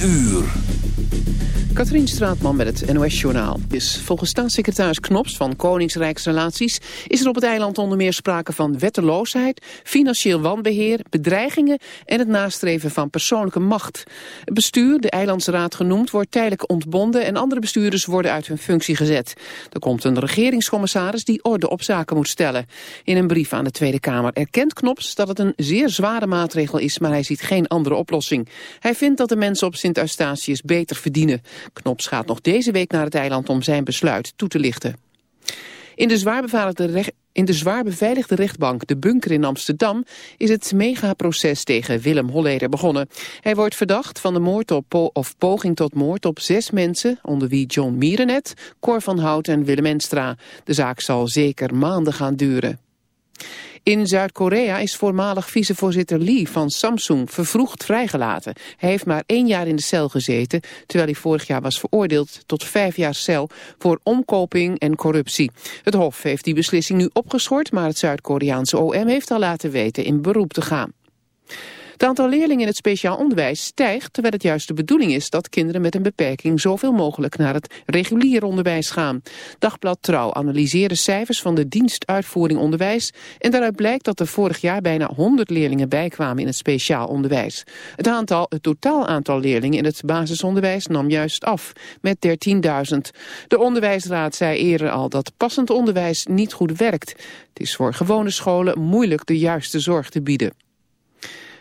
uur. Katrien Straatman met het NOS-journaal. Volgens staatssecretaris Knops van Koningsrijksrelaties... is er op het eiland onder meer sprake van wetteloosheid... financieel wanbeheer, bedreigingen... en het nastreven van persoonlijke macht. Het bestuur, de eilandsraad genoemd, wordt tijdelijk ontbonden... en andere bestuurders worden uit hun functie gezet. Er komt een regeringscommissaris die orde op zaken moet stellen. In een brief aan de Tweede Kamer erkent Knops dat het een zeer zware maatregel is... maar hij ziet geen andere oplossing. Hij vindt dat de mensen op Sint-Eustatius beter verdienen... Knops gaat nog deze week naar het eiland om zijn besluit toe te lichten. In de zwaar beveiligde, in de rechtbank De Bunker in Amsterdam is het megaproces tegen Willem Holleder begonnen. Hij wordt verdacht van de moord op of poging tot moord op zes mensen, onder wie John Mierenet, Cor van Hout en Willem Enstra. De zaak zal zeker maanden gaan duren. In Zuid-Korea is voormalig vicevoorzitter Lee van Samsung vervroegd vrijgelaten. Hij heeft maar één jaar in de cel gezeten, terwijl hij vorig jaar was veroordeeld tot vijf jaar cel voor omkoping en corruptie. Het Hof heeft die beslissing nu opgeschort, maar het Zuid-Koreaanse OM heeft al laten weten in beroep te gaan. Het aantal leerlingen in het speciaal onderwijs stijgt, terwijl het juist de bedoeling is dat kinderen met een beperking zoveel mogelijk naar het regulier onderwijs gaan. Dagblad Trouw analyseerde cijfers van de dienst uitvoering onderwijs en daaruit blijkt dat er vorig jaar bijna 100 leerlingen bijkwamen in het speciaal onderwijs. Het, aantal, het totaal aantal leerlingen in het basisonderwijs nam juist af, met 13.000. De onderwijsraad zei eerder al dat passend onderwijs niet goed werkt. Het is voor gewone scholen moeilijk de juiste zorg te bieden.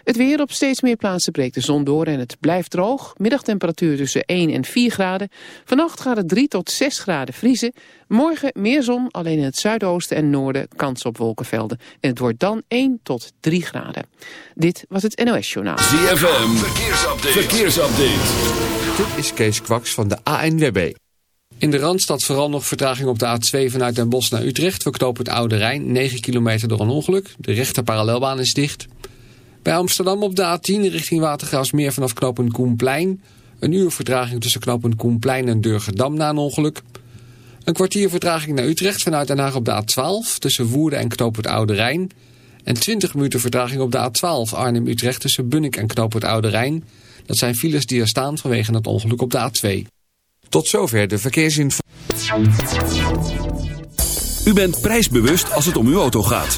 Het weer op steeds meer plaatsen breekt de zon door en het blijft droog. Middagtemperatuur tussen 1 en 4 graden. Vannacht gaat het 3 tot 6 graden vriezen. Morgen meer zon, alleen in het zuidoosten en noorden kans op wolkenvelden. En het wordt dan 1 tot 3 graden. Dit was het NOS Journaal. ZFM, verkeersupdate. verkeersupdate. Dit is Kees Kwaks van de ANWB. In de Randstad vooral nog vertraging op de A2 vanuit Den Bosch naar Utrecht. We knopen het Oude Rijn, 9 kilometer door een ongeluk. De rechter parallelbaan is dicht. Bij Amsterdam op de A10 richting Watergraafsmeer vanaf knooppunt Koenplein. Een uur vertraging tussen knooppunt Koenplein en Durgedam na een ongeluk. Een kwartier vertraging naar Utrecht vanuit Den Haag op de A12 tussen Woerden en knooppunt Oude Rijn. En 20 minuten vertraging op de A12 Arnhem-Utrecht tussen Bunnik en knooppunt Oude Rijn. Dat zijn files die er staan vanwege het ongeluk op de A2. Tot zover de verkeersinformatie. U bent prijsbewust als het om uw auto gaat.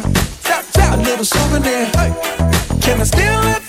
A little souvenir. Can I steal it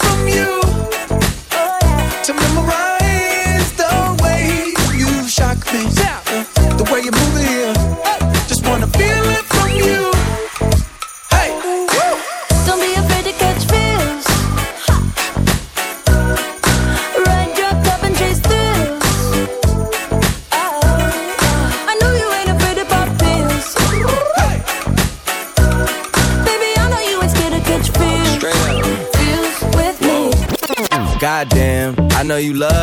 I know you love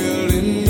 in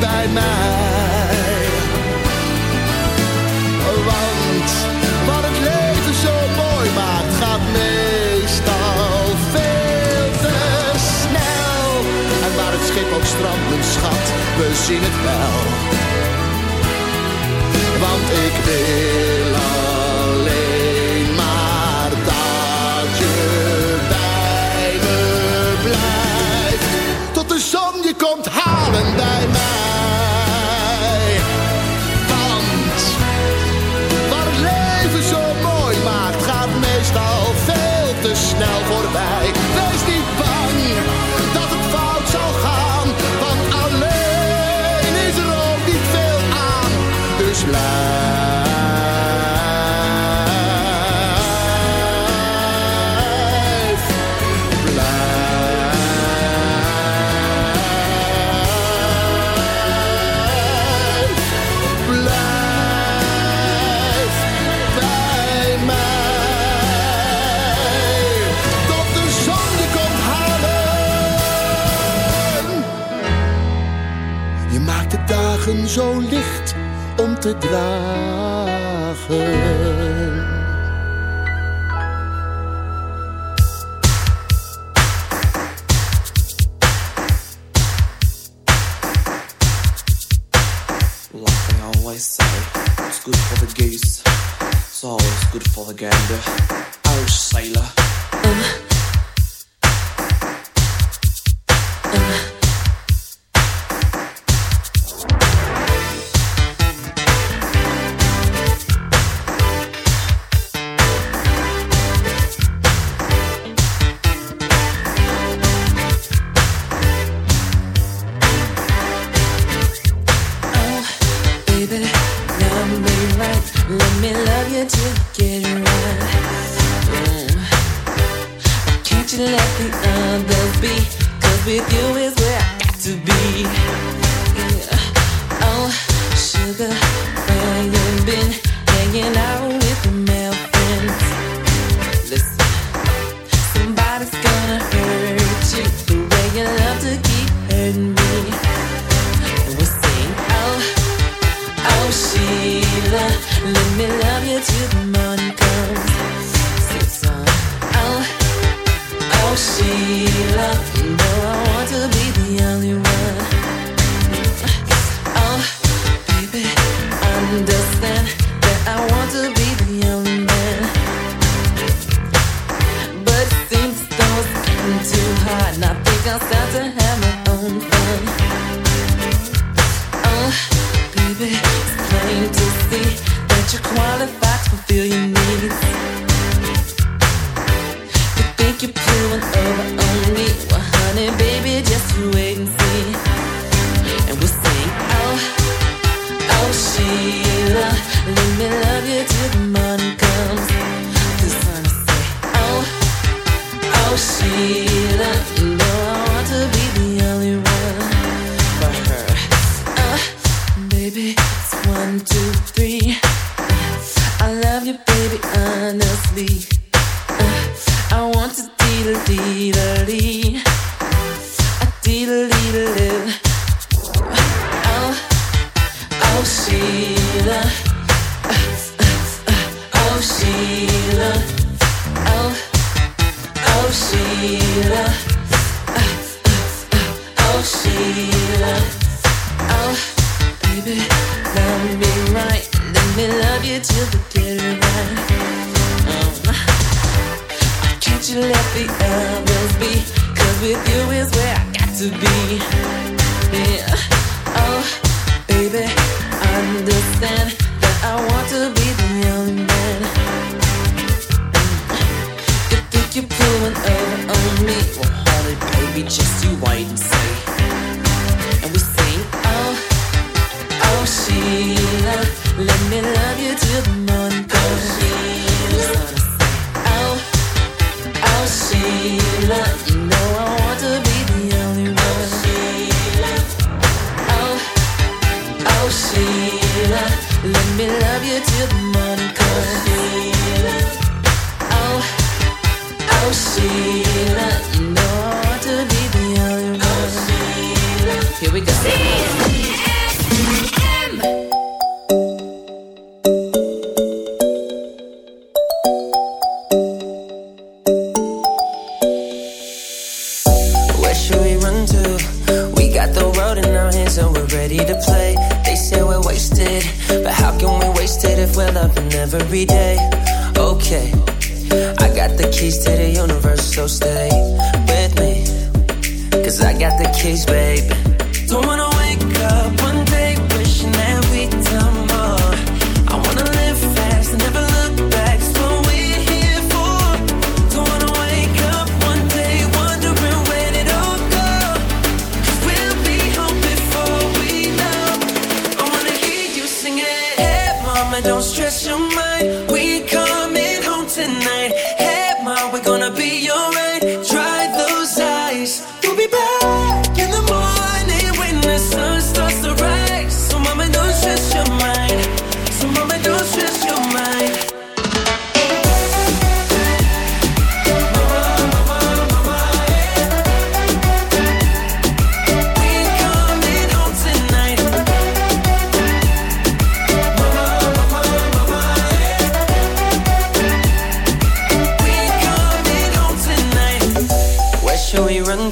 bij mij. Want wat het leven zo mooi maakt, gaat meestal veel te snel. En waar het schip ook strandt, mijn schat, we zien het wel. Want ik wil alleen maar dat je bij me blijft. Tot de zon je komt Sheila,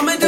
moment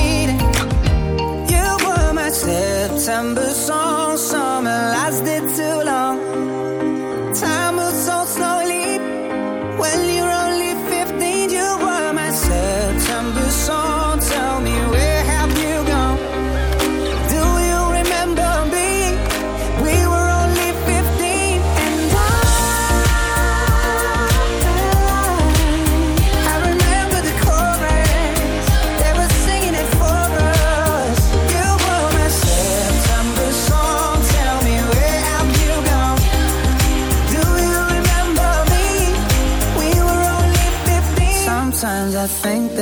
September song,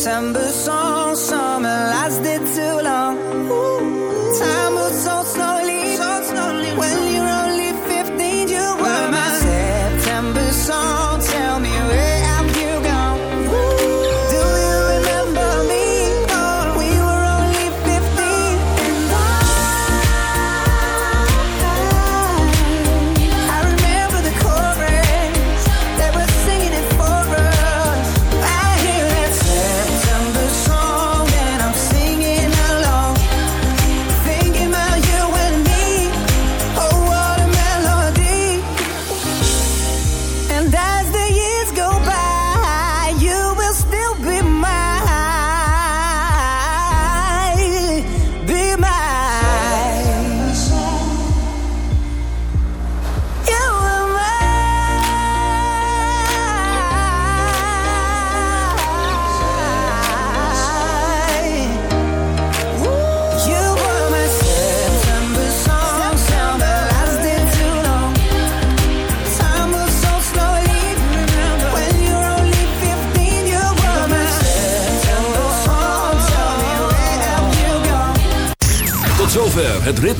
September song,